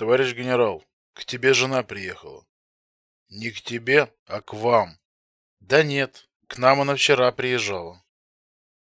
Товарищ генерал, к тебе жена приехала. Не к тебе, а к вам. Да нет, к нам она вчера приезжала.